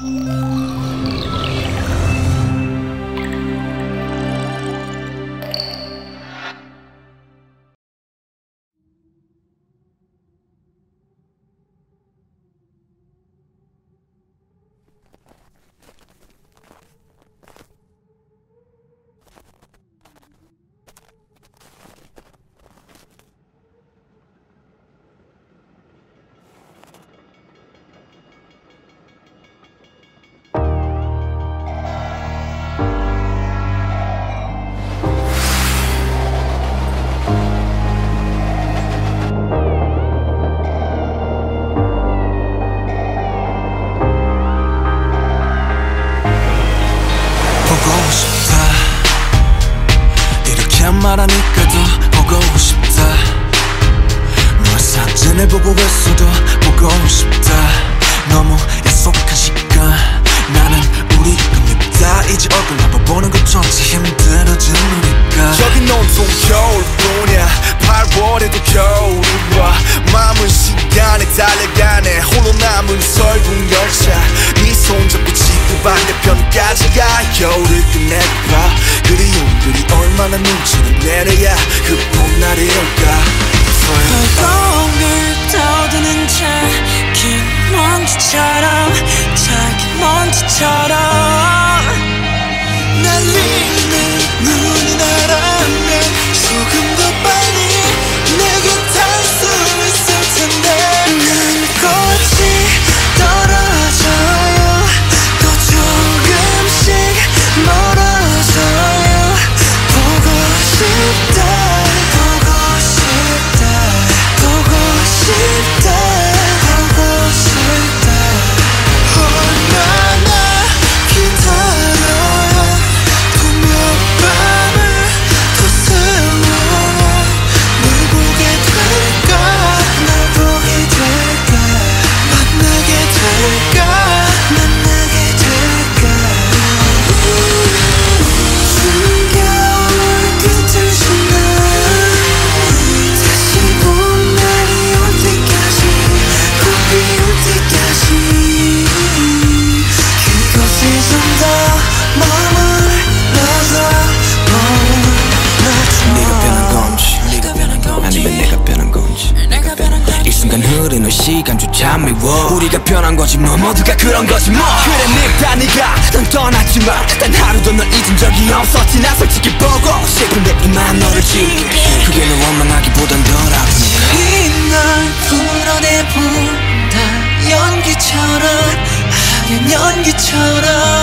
보 말하니까 더 보고 싶다. 널 사진을 보고 있어도 보고 싶다. 너무 약속한 시간 나는 우리가 밉다. 이제 얼굴 한번 보는 것조차 힘들어진 우리가. 저긴 온통 겨울뿐이야. 8월에도 겨울이 와 마음은 시간에 달려가네. 홀로 남은 설국 열차. 네 손 잡고 지구 반대편까지 가 겨울을 끝내봐. 그리움들이 얼마나 눈치를 내려야 그 봄날이 올까 시간조차 미워 우리가 변한 거지 뭐. 모두가 그런 거지 뭐. 그래 늙다 네가 넌 떠났지만 단 하루도 널 잊은 적이 없었지. 나 솔직히 보고 싶은데 이만 너를 지울게. 그게 널 원망하기보단 덜 아프니까 이날 풀어내본다. 연기처럼 하얀 연기처럼